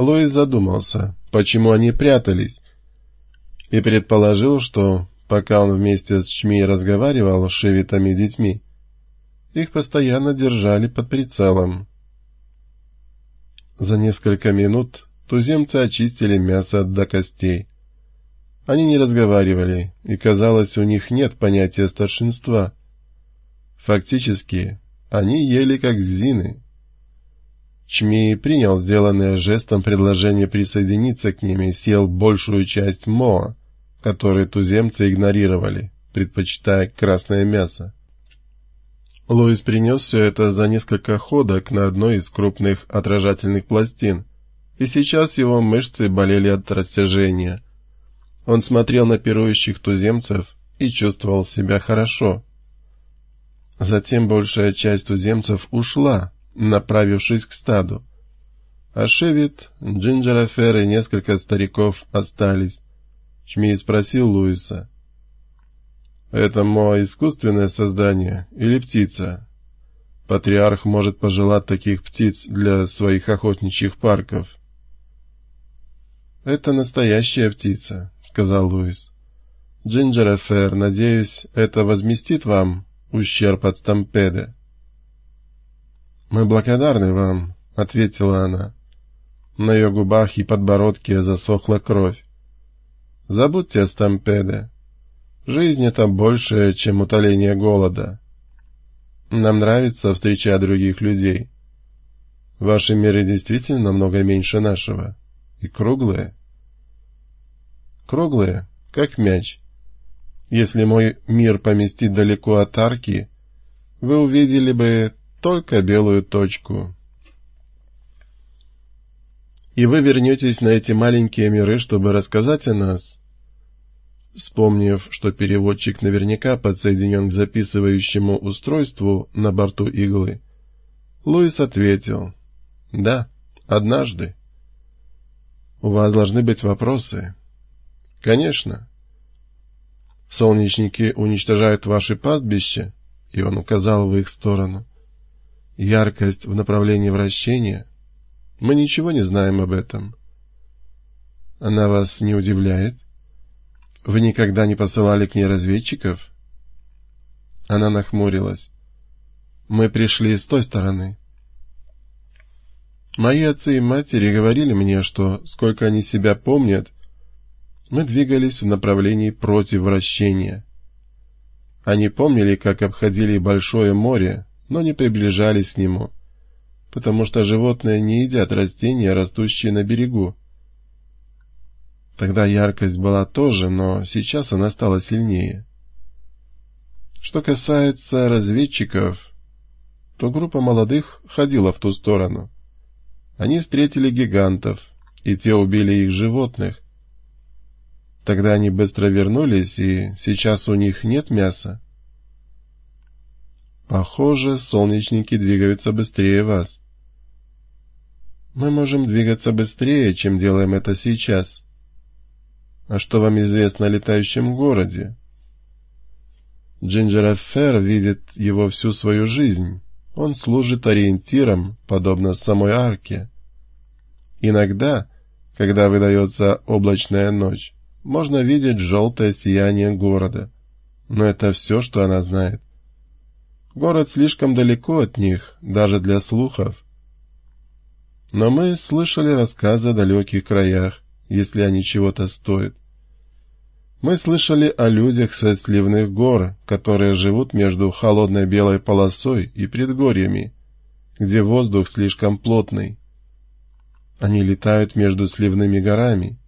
Луис задумался, почему они прятались, и предположил, что пока он вместе с Чми разговаривал с шевитами детьми, их постоянно держали под прицелом. За несколько минут туземцы очистили мясо до костей. Они не разговаривали, и, казалось, у них нет понятия старшинства. Фактически, они ели как зины. Чми принял сделанное жестом предложение присоединиться к ним и съел большую часть моа, который туземцы игнорировали, предпочитая красное мясо. Луис принес все это за несколько ходок на одной из крупных отражательных пластин, и сейчас его мышцы болели от растяжения. Он смотрел на пирующих туземцев и чувствовал себя хорошо. Затем большая часть туземцев ушла, направившись к стаду. А Шевит, Джинджерафер и несколько стариков остались. Чмей спросил Луиса. «Это мое искусственное создание или птица?» Патриарх может пожелать таких птиц для своих охотничьих парков. «Это настоящая птица», — сказал Луис. «Джинджерафер, надеюсь, это возместит вам ущерб от стампеды?» «Мы благодарны вам», — ответила она. На ее губах и подбородке засохла кровь. «Забудьте о стампеде. Жизнь — это большее, чем утоление голода. Нам нравится встречать других людей. Ваши миры действительно намного меньше нашего. И круглые. Круглые, как мяч. Если мой мир поместить далеко от арки, вы увидели бы только белую точку. И вы вернетесь на эти маленькие миры, чтобы рассказать о нас. Вспомнив, что переводчик наверняка подсоединен к записывающему устройству на борту иглы, Луис ответил, «Да, однажды». «У вас должны быть вопросы?» «Конечно». «Солнечники уничтожают ваши пастбища?» И он указал в их сторону яркость в направлении вращения, мы ничего не знаем об этом. Она вас не удивляет? Вы никогда не посылали к ней разведчиков? Она нахмурилась. Мы пришли с той стороны. Мои отцы и матери говорили мне, что, сколько они себя помнят, мы двигались в направлении против вращения. Они помнили, как обходили большое море, но не приближались к нему, потому что животные не едят растения, растущие на берегу. Тогда яркость была тоже, но сейчас она стала сильнее. Что касается разведчиков, то группа молодых ходила в ту сторону. Они встретили гигантов, и те убили их животных. Тогда они быстро вернулись, и сейчас у них нет мяса. Похоже, солнечники двигаются быстрее вас. Мы можем двигаться быстрее, чем делаем это сейчас. А что вам известно о летающем городе? Джинджер Фер видит его всю свою жизнь. Он служит ориентиром, подобно самой арке. Иногда, когда выдается облачная ночь, можно видеть желтое сияние города. Но это все, что она знает. Город слишком далеко от них, даже для слухов. Но мы слышали рассказы о далеких краях, если они чего-то стоят. Мы слышали о людях со сливных гор, которые живут между холодной белой полосой и предгорьями, где воздух слишком плотный. Они летают между сливными горами.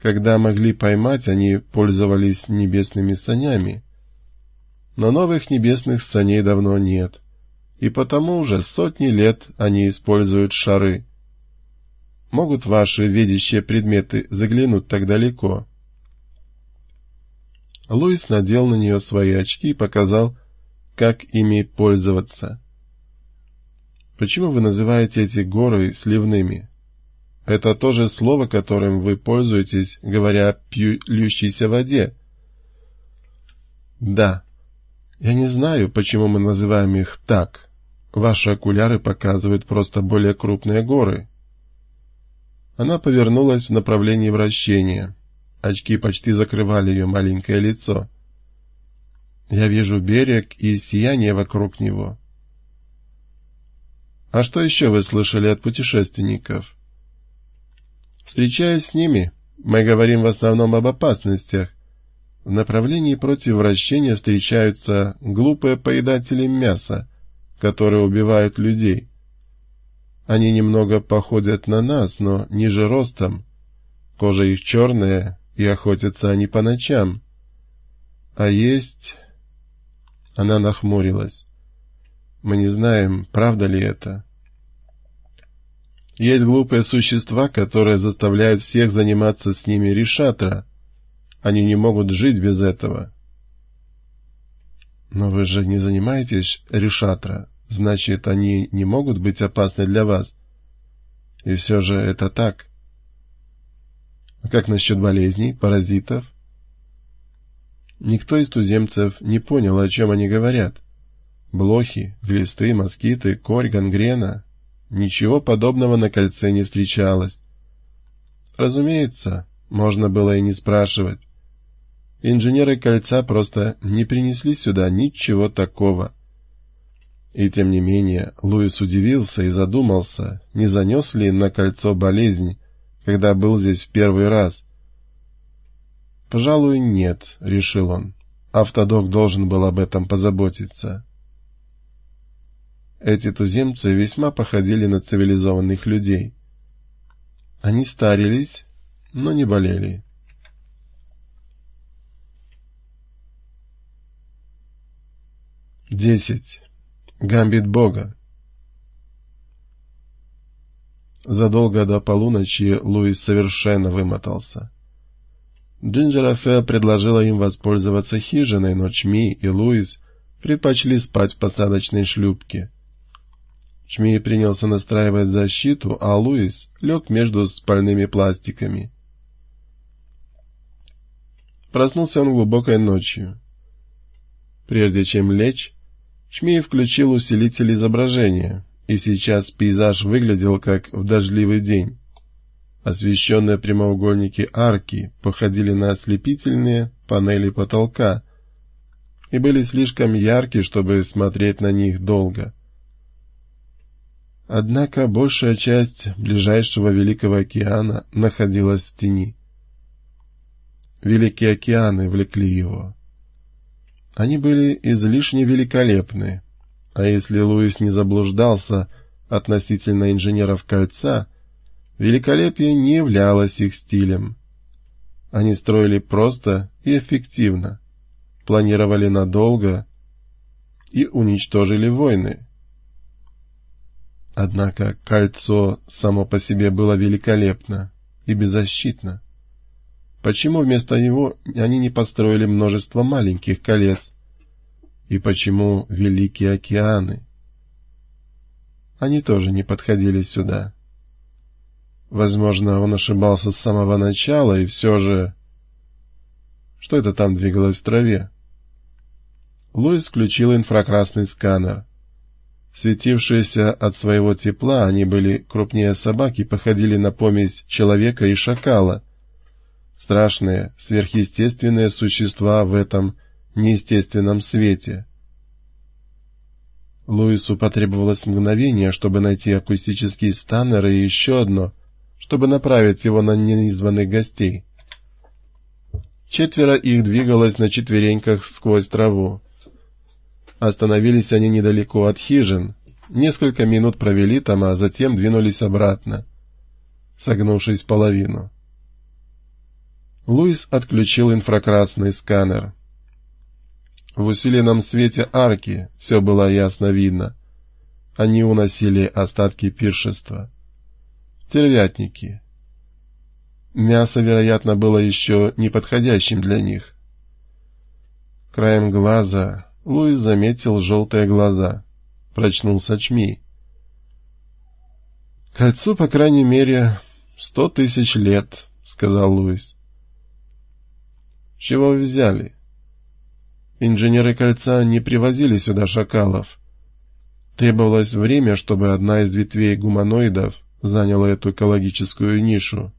Когда могли поймать, они пользовались небесными санями — но новых небесных саней давно нет, и потому уже сотни лет они используют шары. Могут ваши видящие предметы заглянуть так далеко? Луис надел на нее свои очки и показал, как ими пользоваться. Почему вы называете эти горы сливными? Это то же слово, которым вы пользуетесь, говоря о пьющейся воде. Да, я не знаю, почему мы называем их так. Ваши окуляры показывают просто более крупные горы. Она повернулась в направлении вращения. Очки почти закрывали ее маленькое лицо. Я вижу берег и сияние вокруг него. А что еще вы слышали от путешественников? Встречаясь с ними, мы говорим в основном об опасностях. В направлении против вращения встречаются глупые поедатели мяса, которые убивают людей. Они немного походят на нас, но ниже ростом. Кожа их черная, и охотятся они по ночам. А есть... Она нахмурилась. Мы не знаем, правда ли это. Есть глупые существа, которые заставляют всех заниматься с ними решатра. Они не могут жить без этого. Но вы же не занимаетесь решатра. Значит, они не могут быть опасны для вас. И все же это так. А как насчет болезней, паразитов? Никто из туземцев не понял, о чем они говорят. Блохи, глисты, москиты, корь, гангрена. Ничего подобного на кольце не встречалось. Разумеется, можно было и не спрашивать. Инженеры кольца просто не принесли сюда ничего такого. И тем не менее, Луис удивился и задумался, не занес ли на кольцо болезнь, когда был здесь в первый раз. «Пожалуй, нет», — решил он. Автодок должен был об этом позаботиться. Эти туземцы весьма походили на цивилизованных людей. Они старились, но не болели. Десять. Гамбит Бога. Задолго до полуночи Луис совершенно вымотался. Джинджерафе предложила им воспользоваться хижиной, но Чми и Луис предпочли спать в посадочной шлюпке. Чми принялся настраивать защиту, а Луис лег между спальными пластиками. Проснулся он глубокой ночью. Прежде чем лечь, Шмей включил усилитель изображения, и сейчас пейзаж выглядел как в дождливый день. Освещенные прямоугольники арки походили на ослепительные панели потолка и были слишком ярки, чтобы смотреть на них долго. Однако большая часть ближайшего Великого океана находилась в тени. Великие океаны влекли его. Они были излишне великолепны, а если Луис не заблуждался относительно инженеров кольца, великолепие не являлось их стилем. Они строили просто и эффективно, планировали надолго и уничтожили войны. Однако кольцо само по себе было великолепно и беззащитно. Почему вместо него они не построили множество маленьких колец? И почему Великие океаны? Они тоже не подходили сюда. Возможно, он ошибался с самого начала, и все же... Что это там двигалось в траве? Луис включил инфракрасный сканер. Светившиеся от своего тепла, они были крупнее собаки, походили на помесь человека и шакала — страшные, сверхъестественные существа в этом неестественном свете. Луису потребовалось мгновение, чтобы найти акустический станнер и еще одно, чтобы направить его на неизваных гостей. Четверо их двигалось на четвереньках сквозь траву. Остановились они недалеко от хижин, несколько минут провели там, а затем двинулись обратно, согнувшись половину. Луис отключил инфракрасный сканер. В усиленном свете арки все было ясно видно. Они уносили остатки пиршества. Стервятники. Мясо, вероятно, было еще неподходящим для них. Краем глаза Луис заметил желтые глаза. Прочнулся Чми. «Кольцу, по крайней мере, сто тысяч лет», — сказал Луис. Чего взяли? Инженеры кольца не привозили сюда шакалов. Требовалось время, чтобы одна из ветвей гуманоидов заняло эту экологическую нишу.